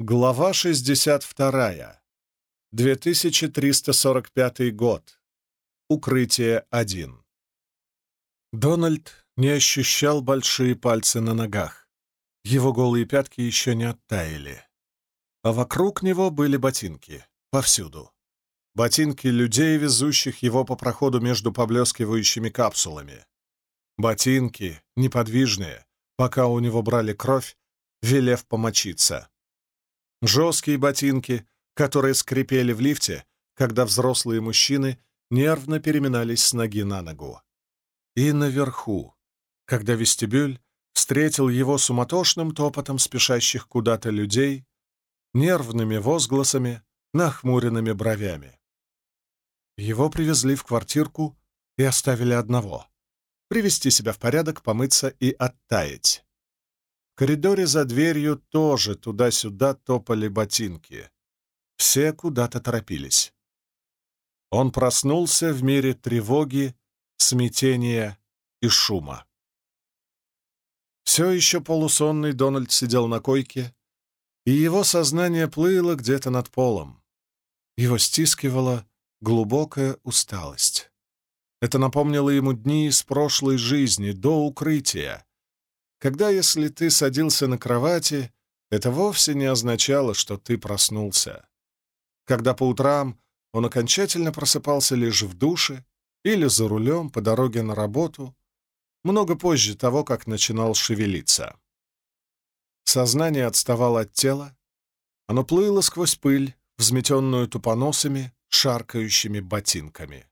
Глава 62. 2345 год. Укрытие 1. Дональд не ощущал большие пальцы на ногах. Его голые пятки еще не оттаяли. А вокруг него были ботинки. Повсюду. Ботинки людей, везущих его по проходу между поблескивающими капсулами. Ботинки, неподвижные, пока у него брали кровь, велев помочиться. Жесткие ботинки, которые скрипели в лифте, когда взрослые мужчины нервно переминались с ноги на ногу. И наверху, когда вестибюль встретил его суматошным топотом спешащих куда-то людей, нервными возгласами, нахмуренными бровями. Его привезли в квартирку и оставили одного. Привести себя в порядок, помыться и оттаять коридоре за дверью тоже туда-сюда топали ботинки. Все куда-то торопились. Он проснулся в мире тревоги, смятения и шума. Все еще полусонный Дональд сидел на койке, и его сознание плыло где-то над полом. Его стискивала глубокая усталость. Это напомнило ему дни из прошлой жизни, до укрытия, когда, если ты садился на кровати, это вовсе не означало, что ты проснулся. Когда по утрам он окончательно просыпался лишь в душе или за рулем по дороге на работу, много позже того, как начинал шевелиться. Сознание отставало от тела, оно плыло сквозь пыль, взметенную тупоносами, шаркающими ботинками.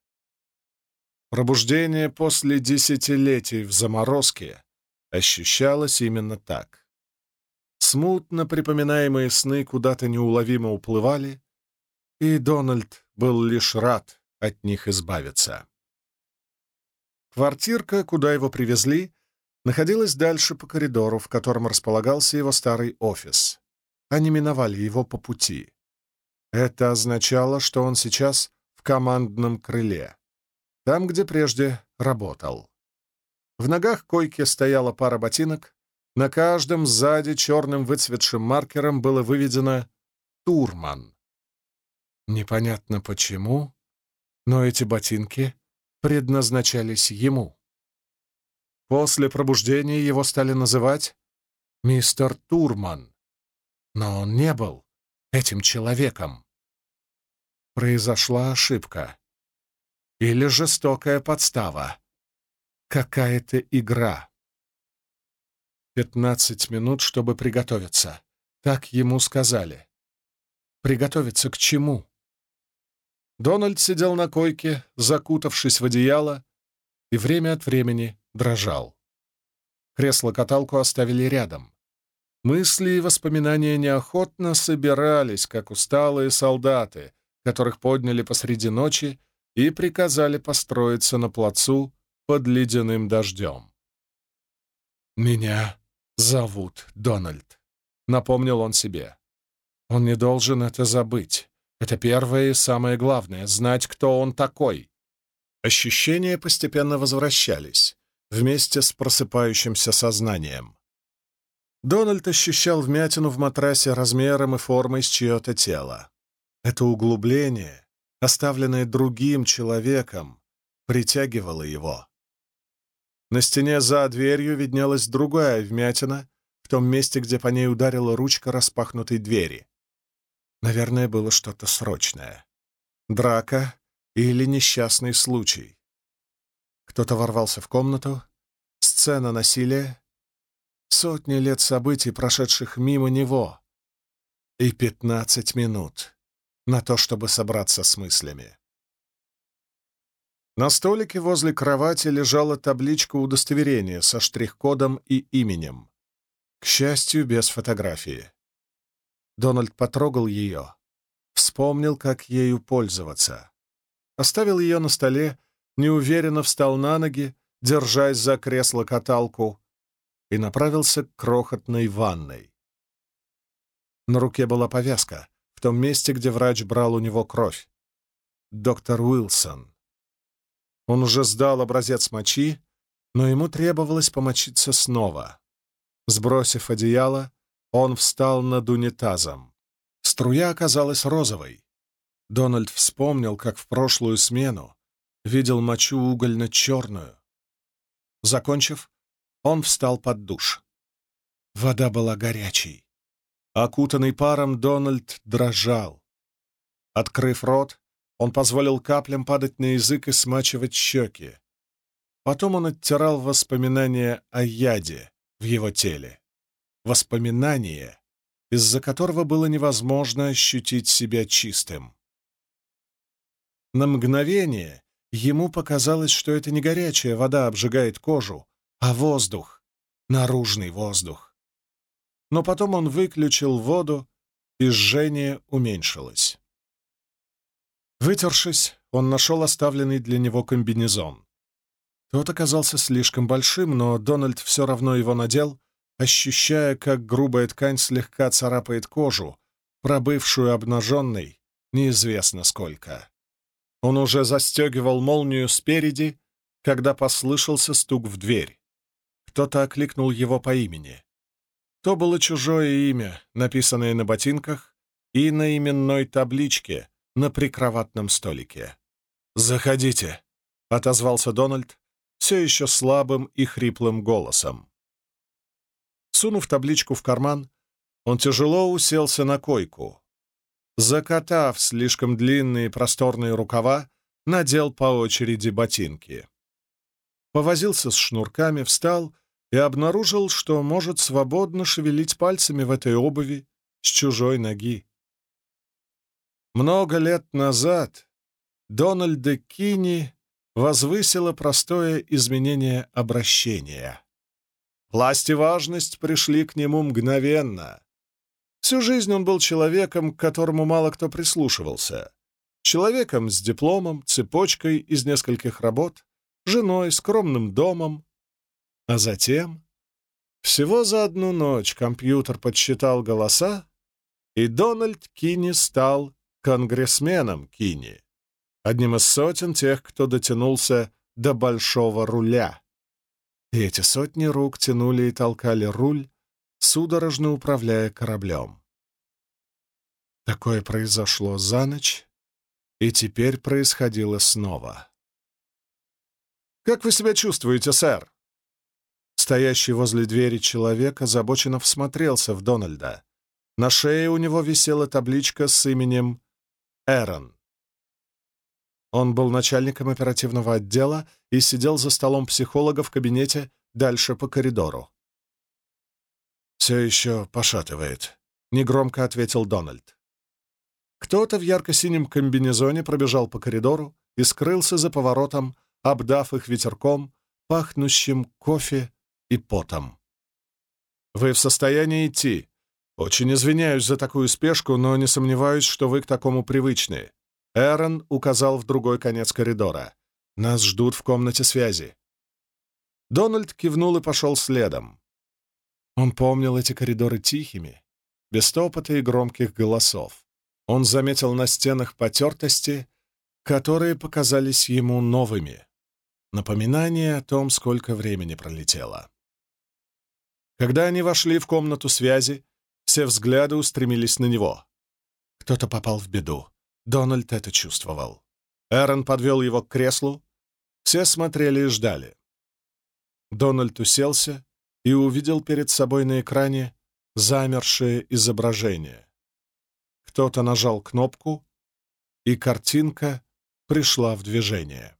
Пробуждение после десятилетий в заморозке ощущалось именно так. Смутно припоминаемые сны куда-то неуловимо уплывали, и Дональд был лишь рад от них избавиться. Квартирка, куда его привезли, находилась дальше по коридору, в котором располагался его старый офис. Они миновали его по пути. Это означало, что он сейчас в командном крыле, там, где прежде работал. В ногах койки стояла пара ботинок. На каждом сзади черным выцветшим маркером было выведено «Турман». Непонятно почему, но эти ботинки предназначались ему. После пробуждения его стали называть «Мистер Турман», но он не был этим человеком. Произошла ошибка. Или жестокая подстава какая-то игра. Пятнадцать минут, чтобы приготовиться. Так ему сказали. Приготовиться к чему? Дональд сидел на койке, закутавшись в одеяло, и время от времени дрожал. Кресло-каталку оставили рядом. Мысли и воспоминания неохотно собирались, как усталые солдаты, которых подняли посреди ночи и приказали построиться на плацу под ледяным дождем. «Меня зовут Дональд», — напомнил он себе. Он не должен это забыть. Это первое и самое главное — знать, кто он такой. Ощущения постепенно возвращались, вместе с просыпающимся сознанием. Дональд ощущал вмятину в матрасе размером и формой с чье-то тело. Это углубление, оставленное другим человеком, притягивало его. На стене за дверью виднелась другая вмятина, в том месте, где по ней ударила ручка распахнутой двери. Наверное, было что-то срочное. Драка или несчастный случай. Кто-то ворвался в комнату, сцена насилия, сотни лет событий, прошедших мимо него, и пятнадцать минут на то, чтобы собраться с мыслями. На столике возле кровати лежала табличка удостоверения со штрих-кодом и именем. К счастью, без фотографии. Дональд потрогал ее, вспомнил, как ею пользоваться. Оставил ее на столе, неуверенно встал на ноги, держась за кресло-каталку, и направился к крохотной ванной. На руке была повязка, в том месте, где врач брал у него кровь. Доктор Уилсон. Он уже сдал образец мочи, но ему требовалось помочиться снова. Сбросив одеяло, он встал над унитазом. Струя оказалась розовой. Дональд вспомнил, как в прошлую смену видел мочу угольно-черную. Закончив, он встал под душ. Вода была горячей. Окутанный паром, Дональд дрожал. Открыв рот, он позволил каплям падать на язык и смачивать щеки. Потом он оттирал воспоминания о яде в его теле. Воспоминания, из-за которого было невозможно ощутить себя чистым. На мгновение ему показалось, что это не горячая вода обжигает кожу, а воздух, наружный воздух. Но потом он выключил воду, и жжение уменьшилось. Вытершись, он нашел оставленный для него комбинезон. Тот оказался слишком большим, но Дональд все равно его надел, ощущая, как грубая ткань слегка царапает кожу, пробывшую обнаженной неизвестно сколько. Он уже застегивал молнию спереди, когда послышался стук в дверь. Кто-то окликнул его по имени. То было чужое имя, написанное на ботинках и на именной табличке на прикроватном столике. «Заходите», — отозвался Дональд, все еще слабым и хриплым голосом. Сунув табличку в карман, он тяжело уселся на койку. Закатав слишком длинные просторные рукава, надел по очереди ботинки. Повозился с шнурками, встал и обнаружил, что может свободно шевелить пальцами в этой обуви с чужой ноги. Много лет назад Дональда Кини возвысило простое изменение обращения. Власть и важность пришли к нему мгновенно. Всю жизнь он был человеком, к которому мало кто прислушивался. Человеком с дипломом, цепочкой из нескольких работ, женой, скромным домом. А затем, всего за одну ночь компьютер подсчитал голоса, и Дональд Кини стал конгрессменом Кини, одним из сотен тех, кто дотянулся до большого руля. И эти сотни рук тянули и толкали руль, судорожно управляя кораблем. Такое произошло за ночь, и теперь происходило снова. «Как вы себя чувствуете, сэр?» Стоящий возле двери человек озабоченно всмотрелся в Дональда. На шее у него висела табличка с именем Эрон. Он был начальником оперативного отдела и сидел за столом психолога в кабинете дальше по коридору. «Все еще пошатывает», — негромко ответил Дональд. Кто-то в ярко-синем комбинезоне пробежал по коридору и скрылся за поворотом, обдав их ветерком, пахнущим кофе и потом. «Вы в состоянии идти. Очень извиняюсь за такую спешку, но не сомневаюсь, что вы к такому привычны». Эрон указал в другой конец коридора. «Нас ждут в комнате связи». Дональд кивнул и пошел следом. Он помнил эти коридоры тихими, без топота и громких голосов. Он заметил на стенах потертости, которые показались ему новыми. Напоминание о том, сколько времени пролетело. Когда они вошли в комнату связи, все взгляды устремились на него. Кто-то попал в беду. Дональд это чувствовал. Эрон подвел его к креслу. Все смотрели и ждали. Дональд уселся и увидел перед собой на экране замершее изображение. Кто-то нажал кнопку, и картинка пришла в движение.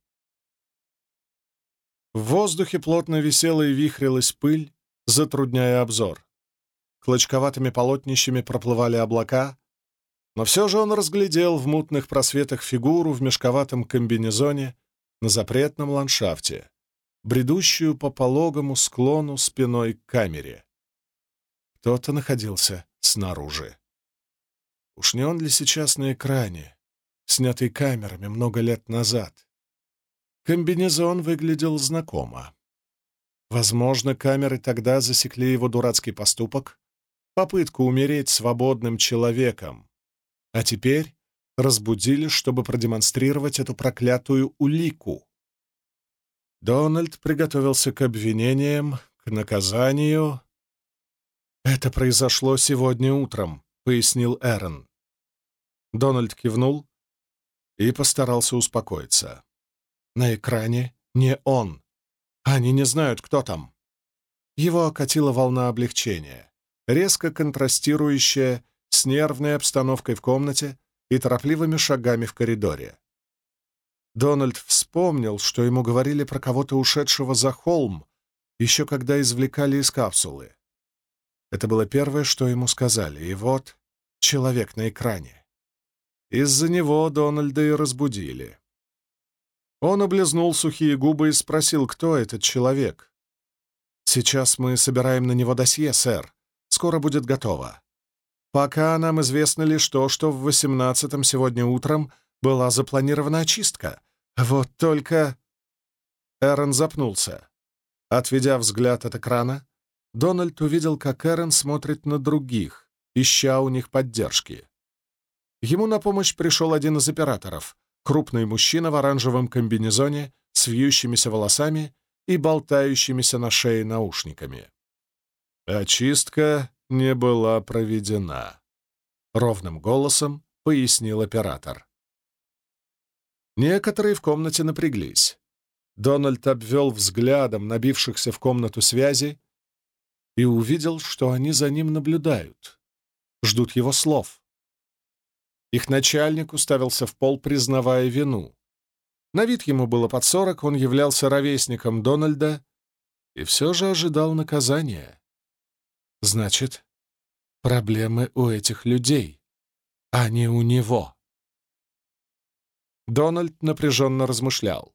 В воздухе плотно висела и вихрилась пыль, затрудняя обзор. Клочковатыми полотнищами проплывали облака, но все же он разглядел в мутных просветах фигуру в мешковатом комбинезоне на запретном ландшафте бредущую по пологому склону спиной к камере. Кто-то находился снаружи. Уж не он ли сейчас на экране, снятый камерами много лет назад? Комбинезон выглядел знакомо. Возможно, камеры тогда засекли его дурацкий поступок, попытку умереть свободным человеком, а теперь разбудили, чтобы продемонстрировать эту проклятую улику. Дональд приготовился к обвинениям, к наказанию. «Это произошло сегодня утром», — пояснил Эрон. Дональд кивнул и постарался успокоиться. На экране не он. Они не знают, кто там. Его окатила волна облегчения, резко контрастирующая с нервной обстановкой в комнате и торопливыми шагами в коридоре. Дональд вспомнил, что ему говорили про кого-то ушедшего за холм, еще когда извлекали из капсулы. Это было первое, что ему сказали, и вот человек на экране. Из-за него Дональда и разбудили. Он облизнул сухие губы и спросил, кто этот человек. «Сейчас мы собираем на него досье, сэр. Скоро будет готово. Пока нам известно лишь то, что в восемнадцатом сегодня утром была запланирована очистка. Вот только...» Эрон запнулся. Отведя взгляд от экрана, Дональд увидел, как Эрон смотрит на других, ища у них поддержки. Ему на помощь пришел один из операторов, крупный мужчина в оранжевом комбинезоне с вьющимися волосами и болтающимися на шее наушниками. «Очистка не была проведена», — ровным голосом пояснил оператор. Некоторые в комнате напряглись. Дональд обвел взглядом набившихся в комнату связи и увидел, что они за ним наблюдают, ждут его слов. Их начальник уставился в пол, признавая вину. На вид ему было под сорок, он являлся ровесником Дональда и все же ожидал наказания. Значит, проблемы у этих людей, а не у него. Дональд напряженно размышлял.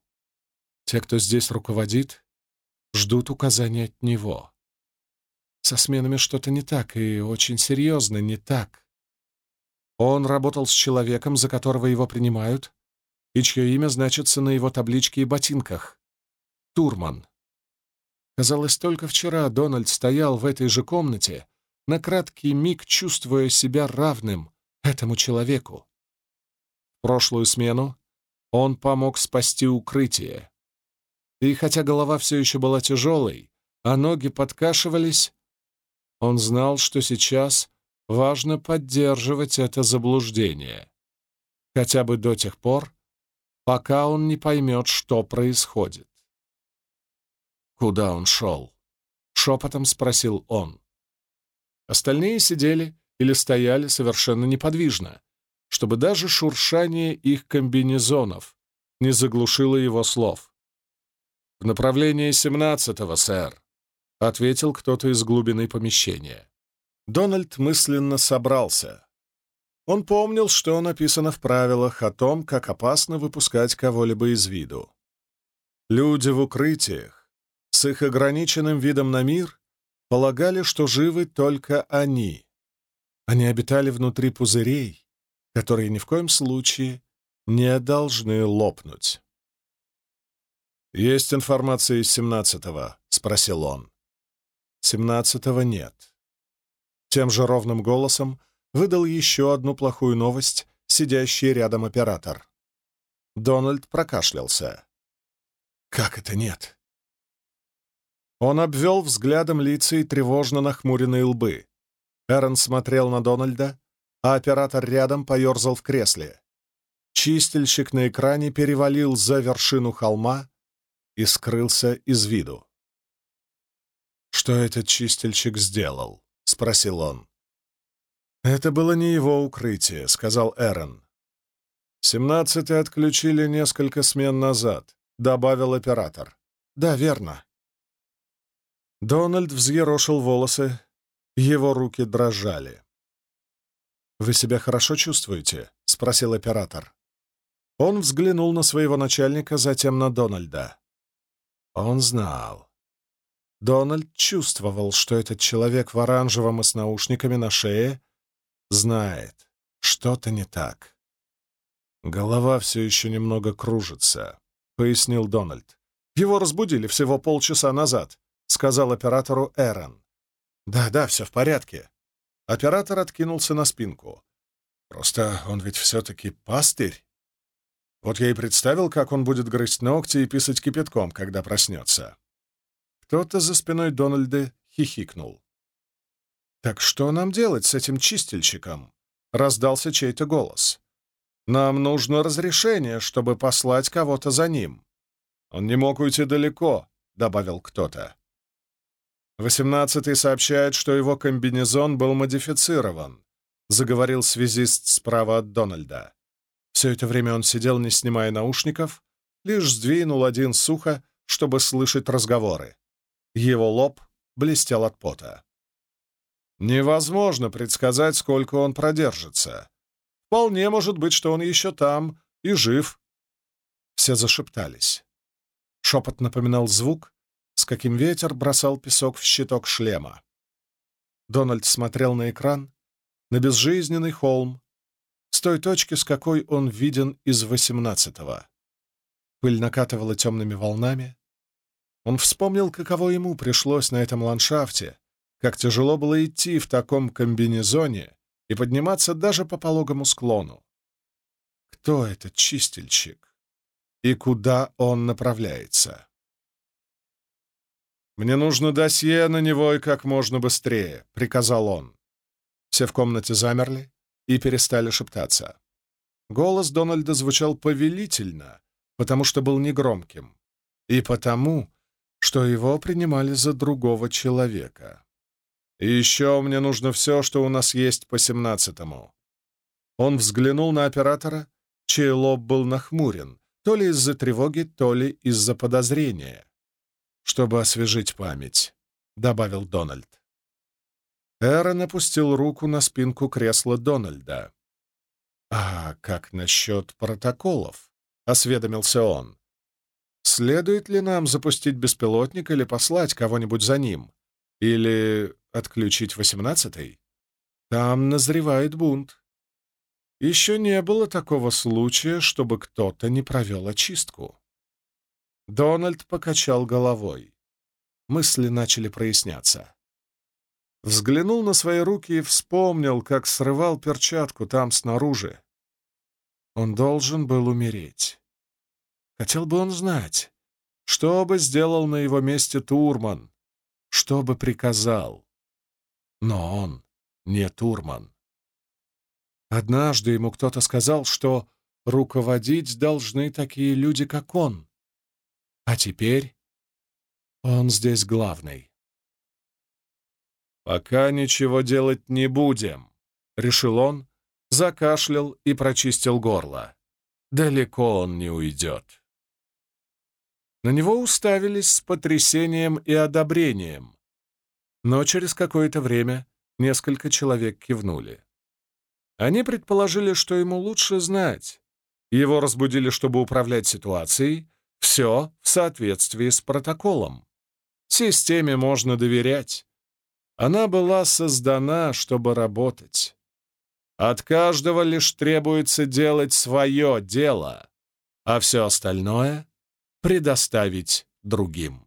Те, кто здесь руководит, ждут указания от него. Со сменами что-то не так, и очень серьезно не так. Он работал с человеком, за которого его принимают, и чье имя значится на его табличке и ботинках. Турман. Казалось, только вчера Дональд стоял в этой же комнате, на краткий миг чувствуя себя равным этому человеку. В прошлую смену он помог спасти укрытие. И хотя голова все еще была тяжелой, а ноги подкашивались, он знал, что сейчас важно поддерживать это заблуждение. Хотя бы до тех пор, пока он не поймет, что происходит. «Куда он шел?» — шепотом спросил он. Остальные сидели или стояли совершенно неподвижно, чтобы даже шуршание их комбинезонов не заглушило его слов. «В направлении семнадцатого, сэр», — ответил кто-то из глубины помещения. Дональд мысленно собрался. Он помнил, что написано в правилах о том, как опасно выпускать кого-либо из виду. Люди в укрытиях, с их ограниченным видом на мир, полагали, что живы только они. Они обитали внутри пузырей, которые ни в коем случае не должны лопнуть. «Есть информация из семнадцатого?» — спросил он. «Семнадцатого нет. Тем же ровным голосом выдал еще одну плохую новость сидящий рядом оператор. Дональд прокашлялся. «Как это нет?» Он обвел взглядом лица и тревожно нахмуренные лбы. Эрон смотрел на Дональда, а оператор рядом поерзал в кресле. Чистильщик на экране перевалил за вершину холма и скрылся из виду. Что этот чистильщик сделал? — спросил он. «Это было не его укрытие», — сказал Эрон. «Семнадцатый отключили несколько смен назад», — добавил оператор. «Да, верно». Дональд взъерошил волосы, его руки дрожали. «Вы себя хорошо чувствуете?» — спросил оператор. Он взглянул на своего начальника, затем на Дональда. Он знал. Дональд чувствовал, что этот человек в оранжевом и с наушниками на шее знает, что-то не так. «Голова все еще немного кружится», — пояснил Дональд. «Его разбудили всего полчаса назад», — сказал оператору Эрон. «Да-да, все в порядке». Оператор откинулся на спинку. «Просто он ведь все-таки пастырь. Вот я и представил, как он будет грызть ногти и писать кипятком, когда проснется». Кто-то за спиной Дональда хихикнул. «Так что нам делать с этим чистильщиком?» — раздался чей-то голос. Нам нужно разрешение, чтобы послать кого-то за ним. Он не мог уйти далеко, — добавил кто-то. Восемнадцатый сообщает, что его комбинезон был модифицирован, — заговорил связист справа от Дональда. Все это время он сидел, не снимая наушников, лишь сдвинул один сухо, чтобы слышать разговоры. Его лоб блестел от пота. Невозможно предсказать, сколько он продержится. Вполне может быть, что он еще там и жив. Все зашептались. Шепот напоминал звук, каким ветер бросал песок в щиток шлема. Дональд смотрел на экран, на безжизненный холм, с той точки, с какой он виден из восемнадцатого. Пыль накатывала темными волнами. Он вспомнил, каково ему пришлось на этом ландшафте, как тяжело было идти в таком комбинезоне и подниматься даже по пологому склону. Кто этот чистильщик? И куда он направляется? «Мне нужно досье на него и как можно быстрее», — приказал он. Все в комнате замерли и перестали шептаться. Голос Дональда звучал повелительно, потому что был негромким, и потому, что его принимали за другого человека. И еще мне нужно все, что у нас есть по семнадцатому. Он взглянул на оператора, чей лоб был нахмурен, то ли из-за тревоги, то ли из-за подозрения. «Чтобы освежить память», — добавил Дональд. Эрон опустил руку на спинку кресла Дональда. «А как насчет протоколов?» — осведомился он. «Следует ли нам запустить беспилотник или послать кого-нибудь за ним? Или Отключить восемнадцатый? Там назревает бунт. Еще не было такого случая, чтобы кто-то не провел очистку. Дональд покачал головой. Мысли начали проясняться. Взглянул на свои руки и вспомнил, как срывал перчатку там снаружи. Он должен был умереть. Хотел бы он знать, что бы сделал на его месте Турман, что бы приказал. Но он не Турман. Однажды ему кто-то сказал, что руководить должны такие люди, как он. А теперь он здесь главный. «Пока ничего делать не будем», — решил он, закашлял и прочистил горло. «Далеко он не уйдет». На него уставились с потрясением и одобрением. Но через какое-то время несколько человек кивнули. Они предположили, что ему лучше знать. Его разбудили, чтобы управлять ситуацией. Все в соответствии с протоколом. Системе можно доверять. Она была создана, чтобы работать. От каждого лишь требуется делать свое дело, а все остальное предоставить другим.